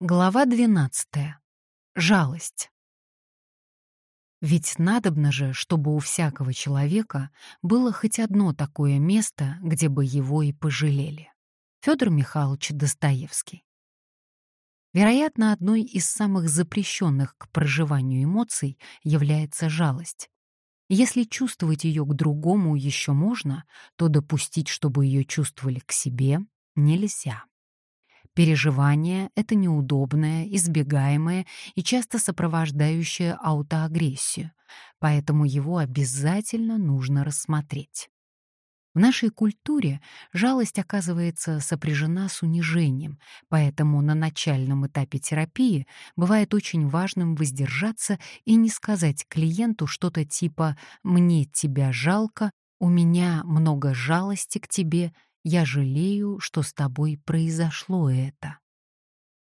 Глава 12. Жалость. Ведь надобно же, чтобы у всякого человека было хоть одно такое место, где бы его и пожалели. Федор Михайлович Достоевский. Вероятно, одной из самых запрещенных к проживанию эмоций является жалость. Если чувствовать ее к другому еще можно, то допустить, чтобы ее чувствовали к себе, нельзя. Переживание — это неудобное, избегаемое и часто сопровождающее аутоагрессию, поэтому его обязательно нужно рассмотреть. В нашей культуре жалость оказывается сопряжена с унижением, поэтому на начальном этапе терапии бывает очень важным воздержаться и не сказать клиенту что-то типа «мне тебя жалко», «у меня много жалости к тебе», «Я жалею, что с тобой произошло это».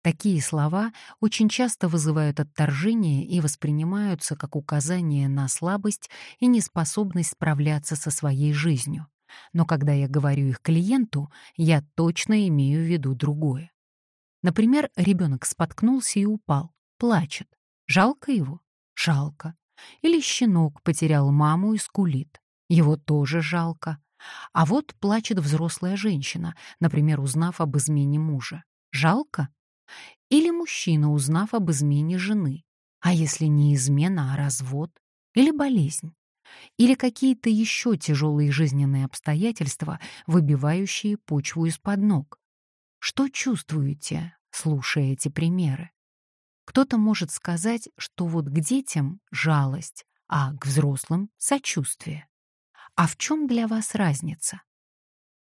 Такие слова очень часто вызывают отторжение и воспринимаются как указание на слабость и неспособность справляться со своей жизнью. Но когда я говорю их клиенту, я точно имею в виду другое. Например, ребенок споткнулся и упал, плачет. Жалко его? Жалко. Или щенок потерял маму и скулит. Его тоже жалко. А вот плачет взрослая женщина, например, узнав об измене мужа. Жалко? Или мужчина, узнав об измене жены. А если не измена, а развод? Или болезнь? Или какие-то еще тяжелые жизненные обстоятельства, выбивающие почву из-под ног? Что чувствуете, слушая эти примеры? Кто-то может сказать, что вот к детям — жалость, а к взрослым — сочувствие. А в чем для вас разница?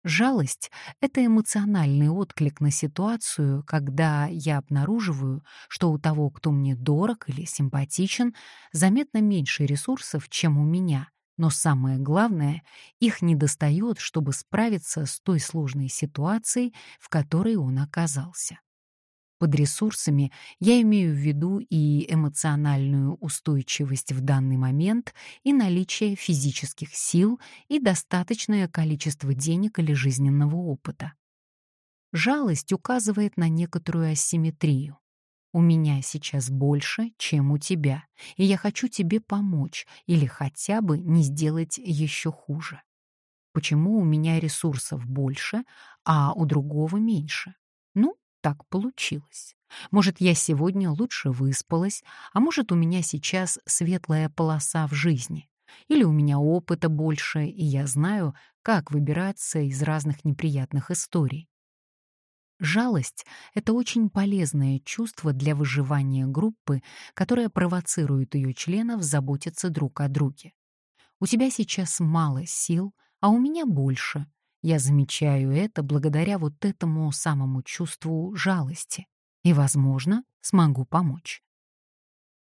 Жалость — это эмоциональный отклик на ситуацию, когда я обнаруживаю, что у того, кто мне дорог или симпатичен, заметно меньше ресурсов, чем у меня, но самое главное, их недостает, чтобы справиться с той сложной ситуацией, в которой он оказался. Под ресурсами я имею в виду и эмоциональную устойчивость в данный момент, и наличие физических сил, и достаточное количество денег или жизненного опыта. Жалость указывает на некоторую асимметрию. У меня сейчас больше, чем у тебя, и я хочу тебе помочь или хотя бы не сделать еще хуже. Почему у меня ресурсов больше, а у другого меньше? Так получилось. Может, я сегодня лучше выспалась, а может, у меня сейчас светлая полоса в жизни. Или у меня опыта больше, и я знаю, как выбираться из разных неприятных историй. Жалость — это очень полезное чувство для выживания группы, которая провоцирует ее членов заботиться друг о друге. У тебя сейчас мало сил, а у меня больше, я замечаю это благодаря вот этому самому чувству жалости и, возможно, смогу помочь.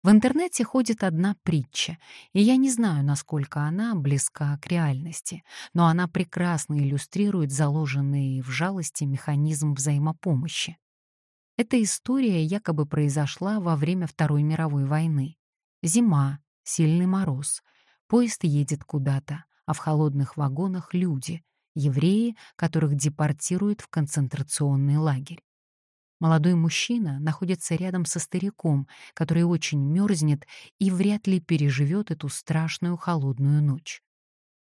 В интернете ходит одна притча, и я не знаю, насколько она близка к реальности, но она прекрасно иллюстрирует заложенный в жалости механизм взаимопомощи. Эта история якобы произошла во время Второй мировой войны. Зима, сильный мороз, поезд едет куда-то, а в холодных вагонах люди, евреи, которых депортируют в концентрационный лагерь. Молодой мужчина находится рядом со стариком, который очень мерзнет и вряд ли переживет эту страшную холодную ночь.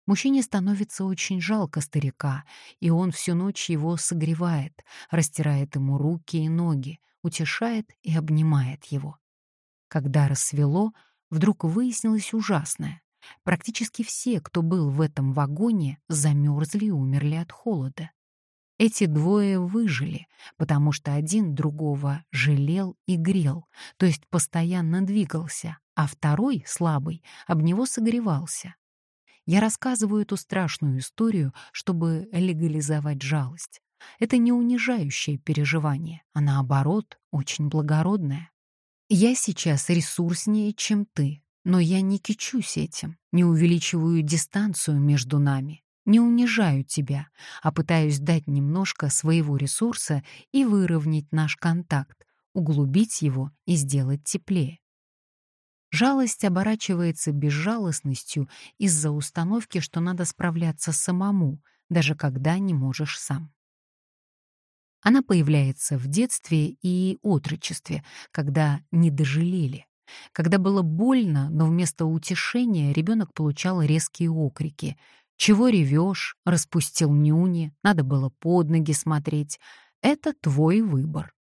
Мужчине становится очень жалко старика, и он всю ночь его согревает, растирает ему руки и ноги, утешает и обнимает его. Когда рассвело, вдруг выяснилось ужасное. Практически все, кто был в этом вагоне, замерзли и умерли от холода. Эти двое выжили, потому что один другого жалел и грел, то есть постоянно двигался, а второй, слабый, об него согревался. Я рассказываю эту страшную историю, чтобы легализовать жалость. Это не унижающее переживание, а наоборот, очень благородное. Я сейчас ресурснее, чем ты, но я не кичусь этим, не увеличиваю дистанцию между нами, не унижаю тебя, а пытаюсь дать немножко своего ресурса и выровнять наш контакт, углубить его и сделать теплее. Жалость оборачивается безжалостностью из-за установки, что надо справляться самому, даже когда не можешь сам. Она появляется в детстве и отрочестве, когда не дожалели. Когда было больно, но вместо утешения ребенок получал резкие окрики. «Чего ревешь? Распустил нюни, надо было под ноги смотреть. Это твой выбор».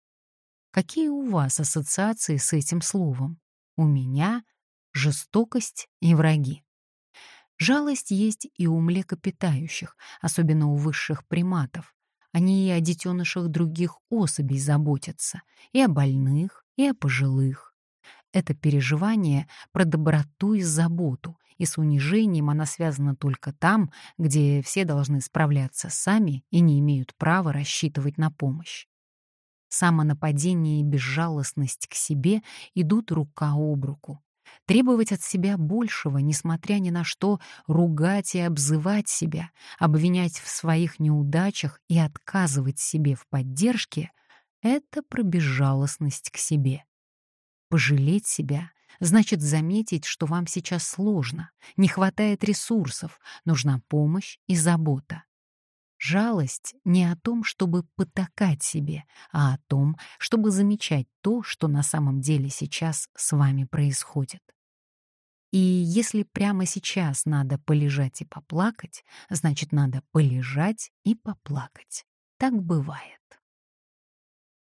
Какие у вас ассоциации с этим словом? У меня — жестокость и враги. Жалость есть и у млекопитающих, особенно у высших приматов. Они и о детенышах других особей заботятся, и о больных, и о пожилых. Это переживание про доброту и заботу, и с унижением она связана только там, где все должны справляться сами и не имеют права рассчитывать на помощь. Самонападение и безжалостность к себе идут рука об руку. Требовать от себя большего, несмотря ни на что, ругать и обзывать себя, обвинять в своих неудачах и отказывать себе в поддержке — это про безжалостность к себе. Пожалеть себя значит заметить, что вам сейчас сложно, не хватает ресурсов, нужна помощь и забота. Жалость не о том, чтобы потакать себе, а о том, чтобы замечать то, что на самом деле сейчас с вами происходит. И если прямо сейчас надо полежать и поплакать, значит, надо полежать и поплакать. Так бывает.